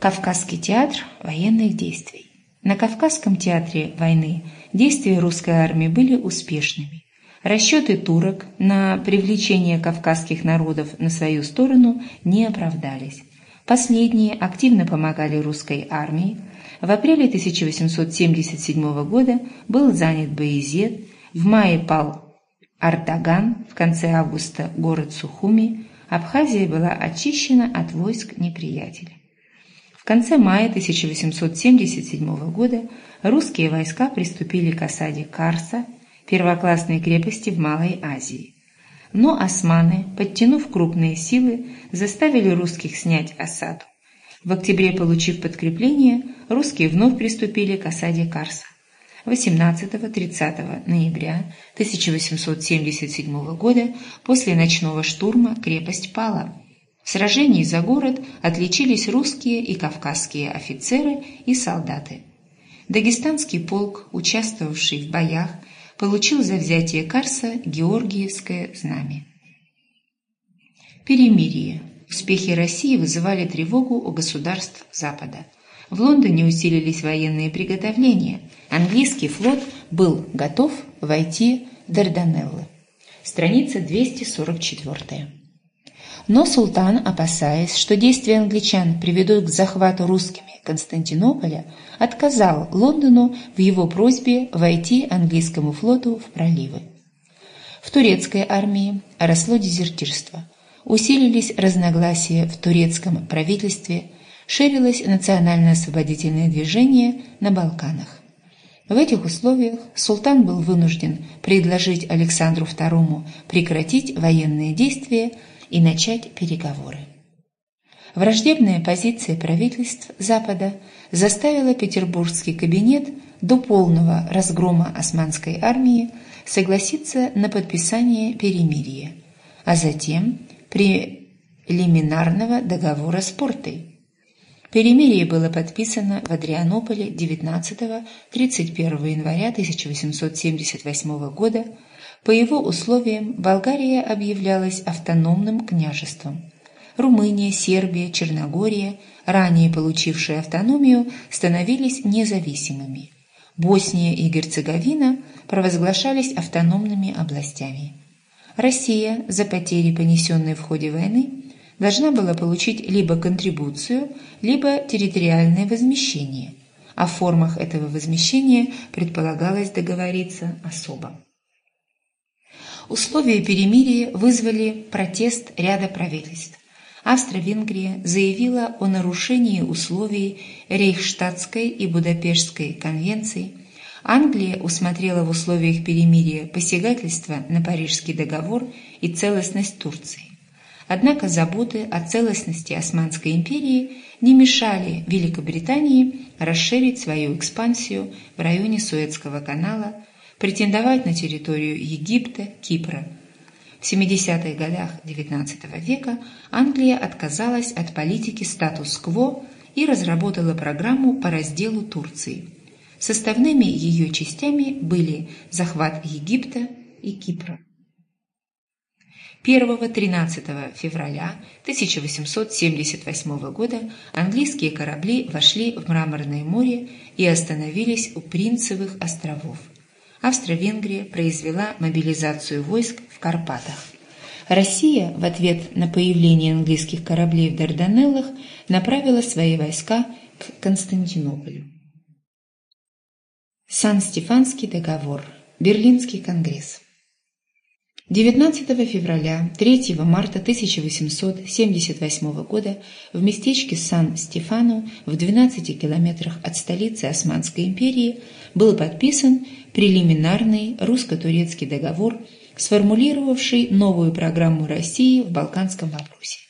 Кавказский театр военных действий. На Кавказском театре войны действия русской армии были успешными. Расчеты турок на привлечение кавказских народов на свою сторону не оправдались. Последние активно помогали русской армии. В апреле 1877 года был занят Боязет, в мае пал Ардаган, в конце августа город Сухуми, Абхазия была очищена от войск неприятеля. Конце мая 1877 года русские войска приступили к осаде Карса – первоклассной крепости в Малой Азии. Но османы, подтянув крупные силы, заставили русских снять осаду. В октябре, получив подкрепление, русские вновь приступили к осаде Карса. 18-30 ноября 1877 года после ночного штурма крепость пала. В сражении за город отличились русские и кавказские офицеры и солдаты. Дагестанский полк, участвовавший в боях, получил за взятие Карса Георгиевское знамя. Перемирие. Успехи России вызывали тревогу у государств Запада. В Лондоне усилились военные приготовления. Английский флот был готов войти в Дарданеллы. Страница 244. Но султан, опасаясь, что действия англичан приведут к захвату русскими Константинополя, отказал Лондону в его просьбе войти английскому флоту в проливы. В турецкой армии росло дезертирство, усилились разногласия в турецком правительстве, ширилось национально-освободительное движение на Балканах. В этих условиях султан был вынужден предложить Александру II прекратить военные действия и начать переговоры. Враждебная позиция правительств Запада заставила петербургский кабинет до полного разгрома османской армии согласиться на подписание перемирия, а затем прелиминарного договора с Портой. Перемирие было подписано в Адрианополе 19-31 января 1878 года по его условиям Болгария объявлялась автономным княжеством. Румыния, Сербия, Черногория, ранее получившие автономию, становились независимыми. Босния и Герцеговина провозглашались автономными областями. Россия за потери, понесенные в ходе войны, должна была получить либо контрибуцию, либо территориальное возмещение. О формах этого возмещения предполагалось договориться особо. Условия перемирия вызвали протест ряда правительств. Австро-Венгрия заявила о нарушении условий Рейхштадтской и Будапештской конвенций. Англия усмотрела в условиях перемирия посягательство на Парижский договор и целостность Турции. Однако заботы о целостности Османской империи не мешали Великобритании расширить свою экспансию в районе Суэцкого канала претендовать на территорию Египта, Кипра. В 70-х годах XIX века Англия отказалась от политики статус-кво и разработала программу по разделу Турции. Составными ее частями были захват Египта и Кипра. 1-13 февраля 1878 года английские корабли вошли в Мраморное море и остановились у Принцевых островов. Австро-Венгрия произвела мобилизацию войск в Карпатах. Россия в ответ на появление английских кораблей в Дарданеллах направила свои войска к Константинополю. Сан-Стефанский договор. Берлинский конгресс. 19 февраля 3 марта 1878 года в местечке Сан-Стефано в 12 километрах от столицы Османской империи был подписан прелиминарный русско-турецкий договор, сформулировавший новую программу России в балканском вопросе.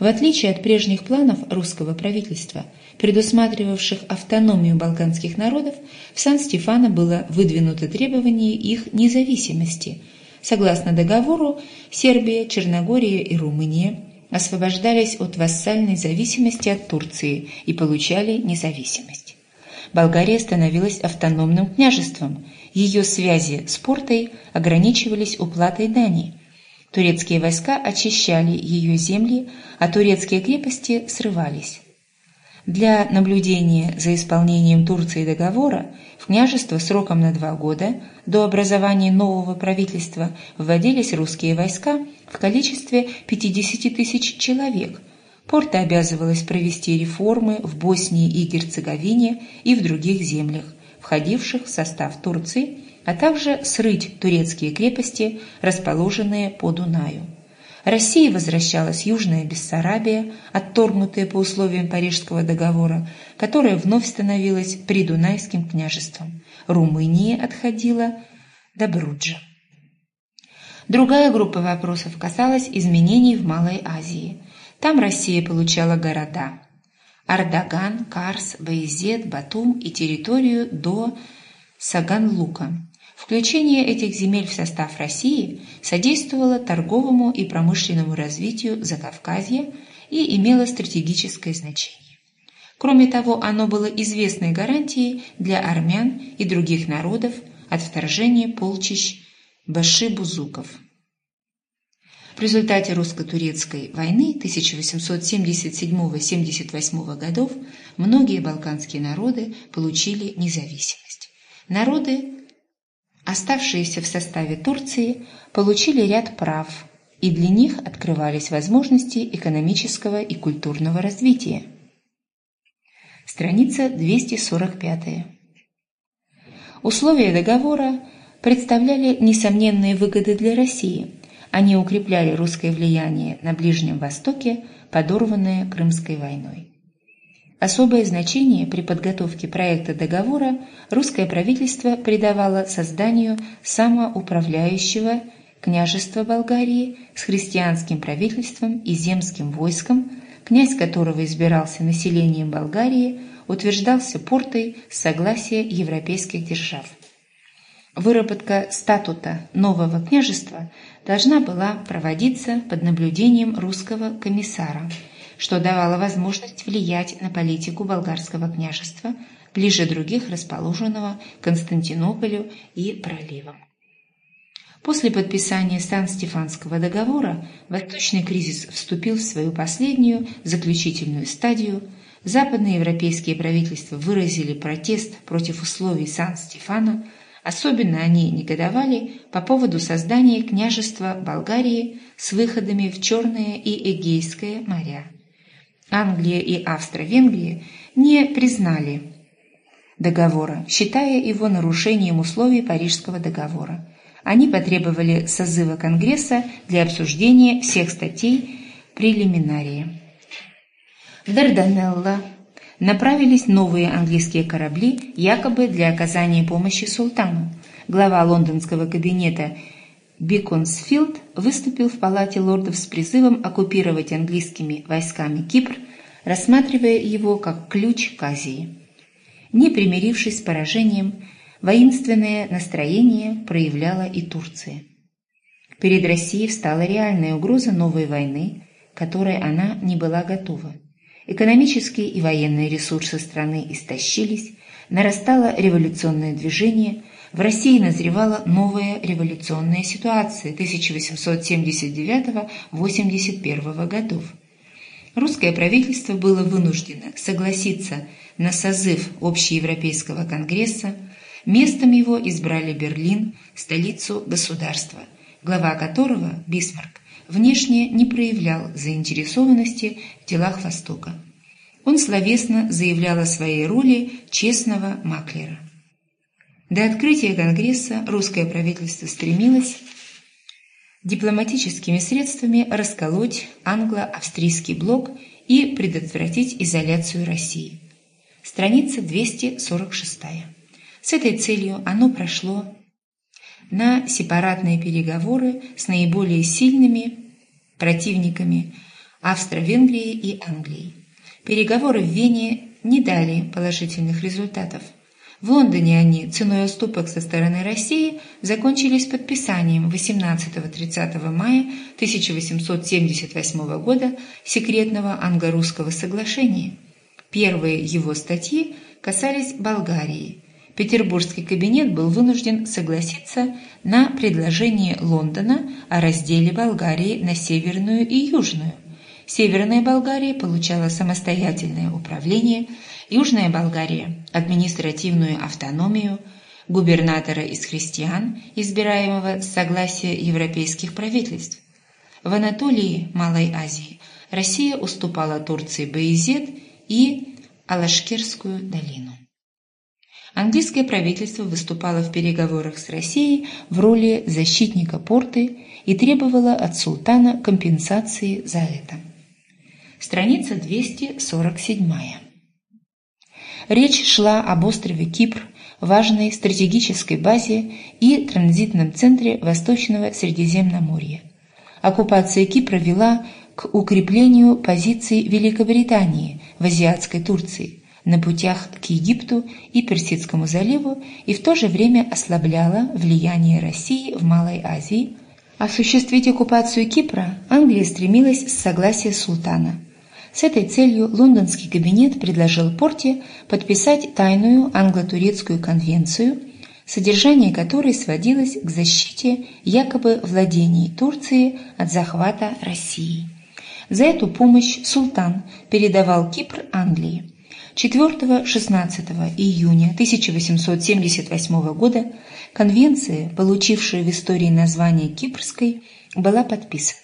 В отличие от прежних планов русского правительства, предусматривавших автономию балканских народов, в Сан-Стефано было выдвинуто требование их независимости. Согласно договору, Сербия, Черногория и Румыния освобождались от вассальной зависимости от Турции и получали независимость. Болгария становилась автономным княжеством, ее связи с портой ограничивались уплатой дани. Турецкие войска очищали ее земли, а турецкие крепости срывались. Для наблюдения за исполнением Турции договора в княжество сроком на два года до образования нового правительства вводились русские войска в количестве 50 тысяч человек. Порта обязывалась провести реформы в Боснии и Герцеговине и в других землях, входивших в состав Турции, а также срыть турецкие крепости, расположенные по Дунаю. России возвращалась Южная Бессарабия, отторгнутая по условиям Парижского договора, которая вновь становилась придунайским княжеством. Румыния отходила до Бруджа. Другая группа вопросов касалась изменений в Малой Азии. Там Россия получала города – Ардаган, Карс, Баязет, Батум и территорию до Саганлука. Включение этих земель в состав России содействовало торговому и промышленному развитию Закавказья и имело стратегическое значение. Кроме того, оно было известной гарантией для армян и других народов от вторжения полчищ баши-бузуков. В результате русско-турецкой войны 1877-78 годов многие балканские народы получили независимость. Народы оставшиеся в составе Турции, получили ряд прав, и для них открывались возможности экономического и культурного развития. Страница 245. Условия договора представляли несомненные выгоды для России. Они укрепляли русское влияние на Ближнем Востоке, подорванное Крымской войной. Особое значение при подготовке проекта договора русское правительство придавало созданию самоуправляющего княжества Болгарии с христианским правительством и земским войском, князь которого избирался населением Болгарии, утверждался портой с согласия европейских держав. Выработка статута нового княжества должна была проводиться под наблюдением русского комиссара – что давало возможность влиять на политику болгарского княжества, ближе других расположенного Константинополю и проливам. После подписания Сан-Стефанского договора Восточный кризис вступил в свою последнюю, заключительную стадию. Западные европейские правительства выразили протест против условий Сан-Стефана, особенно они негодовали по поводу создания княжества Болгарии с выходами в Черное и Эгейское моря. Англия и Австро-Венгрия не признали договора, считая его нарушением условий Парижского договора. Они потребовали созыва Конгресса для обсуждения всех статей прелиминарии. В Дарданелло направились новые английские корабли, якобы для оказания помощи султану. Глава лондонского кабинета Биконсфилд выступил в палате лордов с призывом оккупировать английскими войсками Кипр, рассматривая его как ключ к Азии. Не примирившись с поражением, воинственное настроение проявляла и Турция. Перед Россией встала реальная угроза новой войны, которой она не была готова. Экономические и военные ресурсы страны истощились, нарастало революционное движение – в России назревала новая революционная ситуация 1879-81 годов. Русское правительство было вынуждено согласиться на созыв Общеевропейского конгресса, местом его избрали Берлин, столицу государства, глава которого, Бисмарк, внешне не проявлял заинтересованности в делах Востока. Он словесно заявлял о своей роли честного маклера. До открытия Конгресса русское правительство стремилось дипломатическими средствами расколоть англо-австрийский блок и предотвратить изоляцию России. Страница 246. С этой целью оно прошло на сепаратные переговоры с наиболее сильными противниками Австро-Венгрии и Англии. Переговоры в Вене не дали положительных результатов – в Лондоне они, ценой уступок со стороны России, закончились подписанием 18-30 мая 1878 года секретного англо-русского соглашения. Первые его статьи касались Болгарии. Петербургский кабинет был вынужден согласиться на предложение Лондона о разделе Болгарии на Северную и Южную. Северная Болгария получала самостоятельное управление, Южная Болгария – административную автономию, губернатора из христиан, избираемого с согласия европейских правительств. В Анатолии, Малой Азии, Россия уступала Турции Баизет и Алашкирскую долину. Английское правительство выступало в переговорах с Россией в роли защитника порты и требовало от султана компенсации за это. Страница 247. Речь шла об острове Кипр, важной стратегической базе и транзитном центре Восточного Средиземноморья. Оккупация Кипра вела к укреплению позиций Великобритании в азиатской Турции на путях к Египту и Персидскому заливу и в то же время ослабляла влияние России в Малой Азии. Осуществить оккупацию Кипра Англия стремилась с согласия султана. С этой целью лондонский кабинет предложил Порте подписать тайную англо-турецкую конвенцию, содержание которой сводилось к защите якобы владений Турции от захвата России. За эту помощь султан передавал Кипр Англии. 4-16 июня 1878 года конвенция, получившая в истории название Кипрской, была подписана.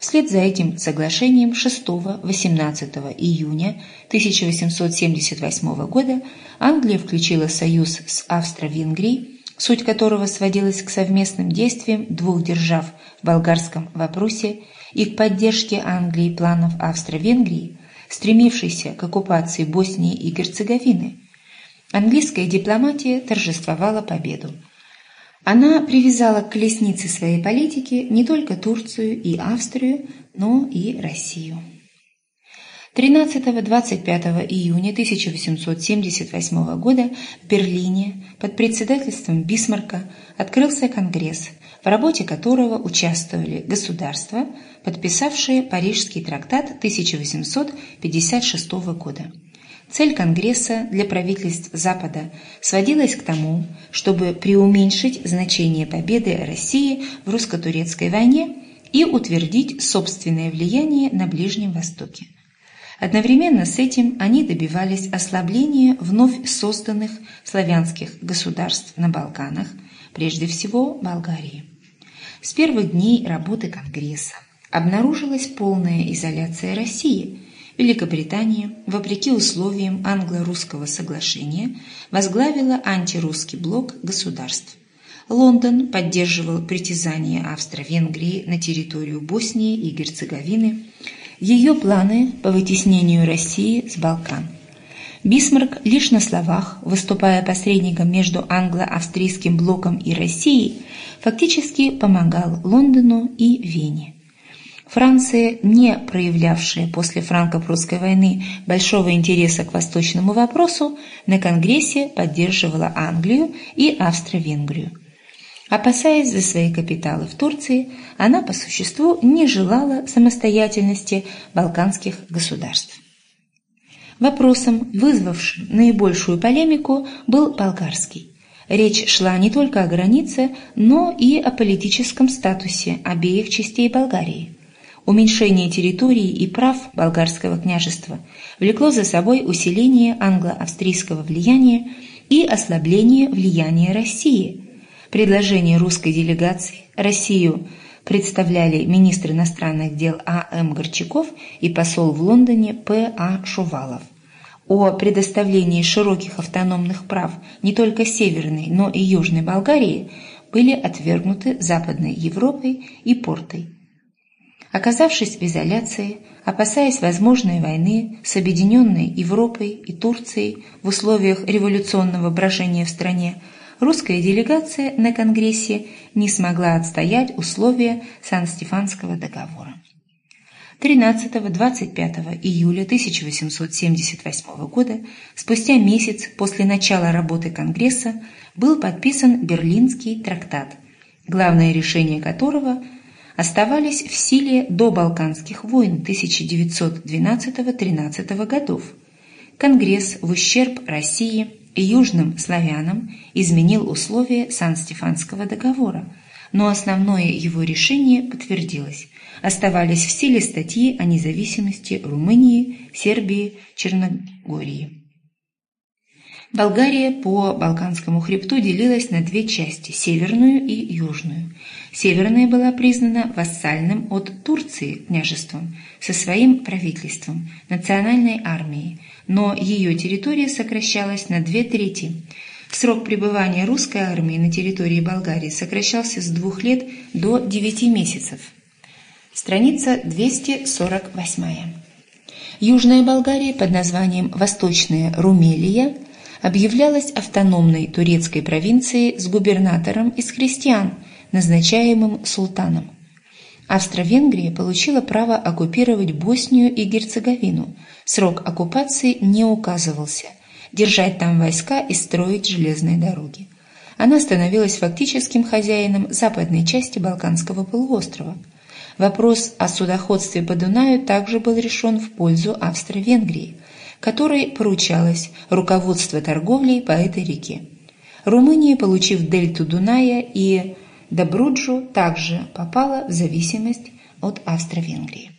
Вслед за этим соглашением 6-18 июня 1878 года Англия включила союз с Австро-Венгрией, суть которого сводилась к совместным действиям двух держав в болгарском вопросе и к поддержке Англии планов Австро-Венгрии, стремившейся к оккупации Боснии и Герцеговины. Английская дипломатия торжествовала победу. Она привязала к колеснице своей политики не только Турцию и Австрию, но и Россию. 13-25 июня 1878 года в Берлине под председательством Бисмарка открылся Конгресс, в работе которого участвовали государства, подписавшие Парижский трактат 1856 года. Цель Конгресса для правительств Запада сводилась к тому, чтобы преуменьшить значение победы России в русско-турецкой войне и утвердить собственное влияние на Ближнем Востоке. Одновременно с этим они добивались ослабления вновь созданных славянских государств на Балканах, прежде всего Болгарии. С первых дней работы Конгресса обнаружилась полная изоляция России. Великобритания, вопреки условиям англо-русского соглашения, возглавила антирусский блок государств. Лондон поддерживал притязание Австро-Венгрии на территорию Боснии и Герцеговины, ее планы по вытеснению России с Балкан. Бисмарк лишь на словах, выступая посредником между англо-австрийским блоком и Россией, фактически помогал Лондону и Вене. Франция, не проявлявшая после франко-прусской войны большого интереса к восточному вопросу, на Конгрессе поддерживала Англию и Австро-Венгрию. Опасаясь за свои капиталы в Турции, она по существу не желала самостоятельности балканских государств. Вопросом, вызвавшим наибольшую полемику, был болгарский. Речь шла не только о границе, но и о политическом статусе обеих частей Болгарии. Уменьшение территории и прав болгарского княжества влекло за собой усиление англо-австрийского влияния и ослабление влияния России – предложение русской делегации Россию представляли министр иностранных дел А.М. Горчаков и посол в Лондоне П.А. Шувалов. О предоставлении широких автономных прав не только Северной, но и Южной Болгарии были отвергнуты Западной Европой и Портой. Оказавшись в изоляции, опасаясь возможной войны с Объединенной Европой и Турцией в условиях революционного брожения в стране, русская делегация на Конгрессе не смогла отстоять условия Сан-Стефанского договора. 13-25 июля 1878 года, спустя месяц после начала работы Конгресса, был подписан Берлинский трактат, главное решение которого оставались в силе до Балканских войн 1912-13 годов. Конгресс в ущерб России и южным славянам изменил условия Сан-Стефанского договора, но основное его решение подтвердилось. Оставались в силе статьи о независимости Румынии, Сербии, Черногории. Болгария по Балканскому хребту делилась на две части – северную и южную. Северная была признана вассальным от Турции княжеством со своим правительством, национальной армией, но ее территория сокращалась на две трети. Срок пребывания русской армии на территории Болгарии сокращался с двух лет до девяти месяцев. Страница 248. Южная Болгария под названием Восточная Румелия – объявлялась автономной турецкой провинцией с губернатором из христиан, назначаемым султаном. Австро-Венгрия получила право оккупировать Боснию и Герцеговину. Срок оккупации не указывался. Держать там войска и строить железные дороги. Она становилась фактическим хозяином западной части Балканского полуострова. Вопрос о судоходстве по Дунаю также был решен в пользу Австро-Венгрии – которой поручалось руководство торговлей по этой реке. Румыния, получив дельту Дуная и Добруджу, также попала в зависимость от Австро-Венгрии.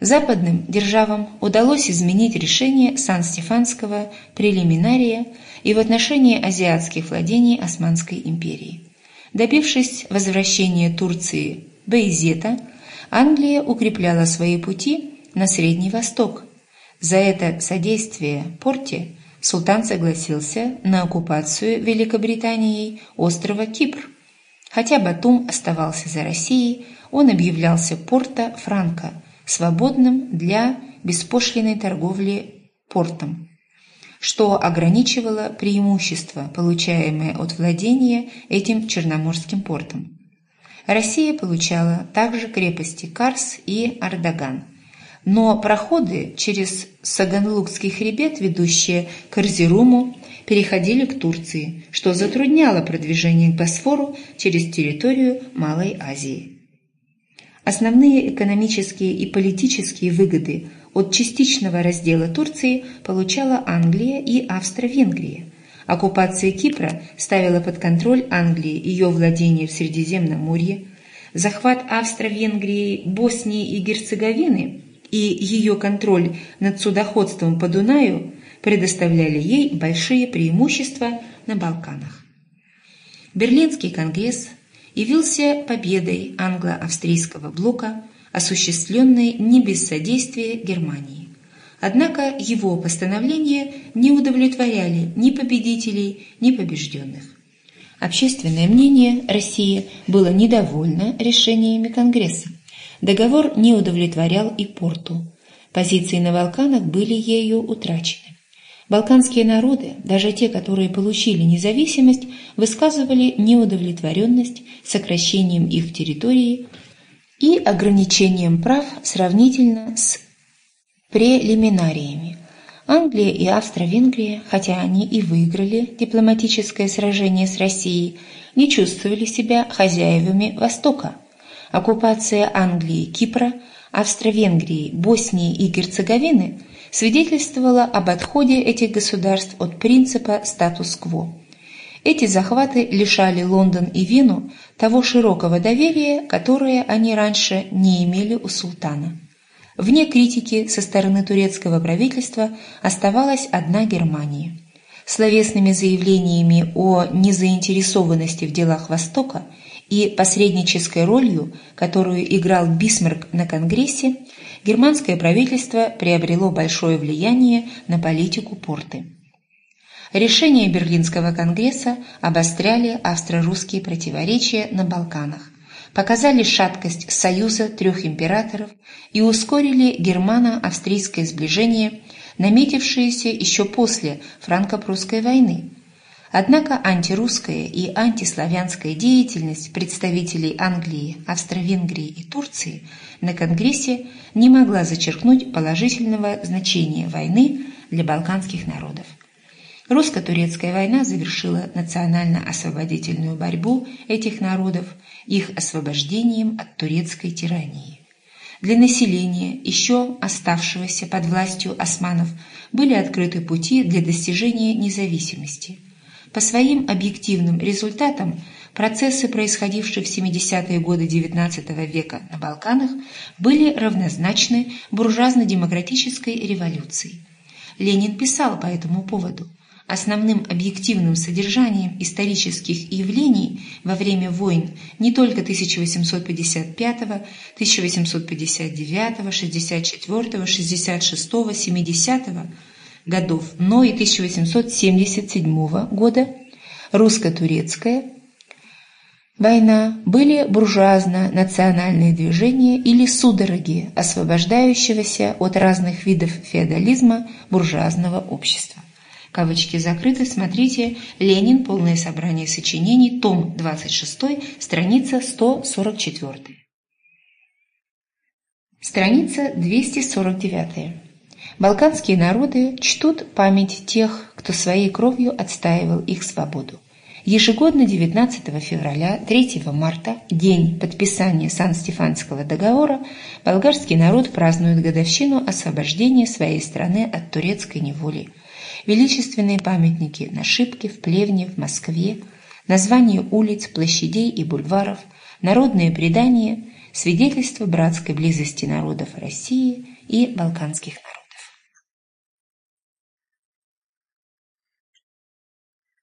Западным державам удалось изменить решение Сан-Стефанского прелиминария и в отношении азиатских владений Османской империи. Добившись возвращения Турции Бейзета, Англия укрепляла свои пути на Средний Восток, за это содействие Порте султан согласился на оккупацию Великобританией острова Кипр. Хотя Батум оставался за Россией, он объявлялся Порта Франко, свободным для беспошлиной торговли портом, что ограничивало преимущество, получаемое от владения этим Черноморским портом. Россия получала также крепости Карс и Ардаган – но проходы через Саганлукский хребет, ведущие к Арзеруму, переходили к Турции, что затрудняло продвижение к Босфору через территорию Малой Азии. Основные экономические и политические выгоды от частичного раздела Турции получала Англия и Австро-Венгрия. Оккупация Кипра ставила под контроль Англии ее владения в Средиземноморье, захват Австро-Венгрии, Боснии и Герцеговины и ее контроль над судоходством по Дунаю предоставляли ей большие преимущества на Балканах. Берлинский конгресс явился победой англо-австрийского блока, осуществленной не без содействия Германии. Однако его постановления не удовлетворяли ни победителей, ни побежденных. Общественное мнение России было недовольно решениями Конгресса. Договор не удовлетворял и порту. Позиции на Балканах были ею утрачены. Балканские народы, даже те, которые получили независимость, высказывали неудовлетворенность сокращением их территории и ограничением прав сравнительно с прелиминариями. Англия и Австро-Венгрия, хотя они и выиграли дипломатическое сражение с Россией, не чувствовали себя хозяевами Востока – оккупация Англии, Кипра, Австро-Венгрии, Боснии и Герцеговины свидетельствовала об отходе этих государств от принципа статус-кво. Эти захваты лишали Лондон и Вену того широкого доверия, которое они раньше не имели у султана. Вне критики со стороны турецкого правительства оставалась одна Германия. Словесными заявлениями о незаинтересованности в делах Востока – и посреднической ролью, которую играл Бисмарк на Конгрессе, германское правительство приобрело большое влияние на политику порты. Решения Берлинского конгресса обостряли австро-русские противоречия на Балканах, показали шаткость союза трех императоров и ускорили германо-австрийское сближение, наметившееся еще после франко-прусской войны – Однако антирусская и антиславянская деятельность представителей Англии, Австро-Венгрии и Турции на Конгрессе не могла зачеркнуть положительного значения войны для балканских народов. Русско-турецкая война завершила национально-освободительную борьбу этих народов их освобождением от турецкой тирании. Для населения, еще оставшегося под властью османов, были открыты пути для достижения независимости – по своим объективным результатам Процессы, происходившие в 70-е годы XIX века на Балканах, были равнозначны буржуазно-демократической революции. Ленин писал по этому поводу – Основным объективным содержанием исторических явлений во время войн не только 1855, 1859, 64, 66, 70 годов, но и 1877 года русско-турецкая война были буржуазно-национальные движения или судороги освобождающегося от разных видов феодализма буржуазного общества. Кавычки закрыты. Смотрите «Ленин. Полное собрание сочинений. Том 26. Страница 144». Страница 249. Балканские народы чтут память тех, кто своей кровью отстаивал их свободу. Ежегодно 19 февраля, 3 марта, день подписания Сан-Стефанского договора, болгарский народ празднует годовщину освобождения своей страны от турецкой неволи – величественные памятники на Шипке, в Плевне, в Москве, названия улиц, площадей и бульваров, народные предания, свидетельства братской близости народов России и балканских народов.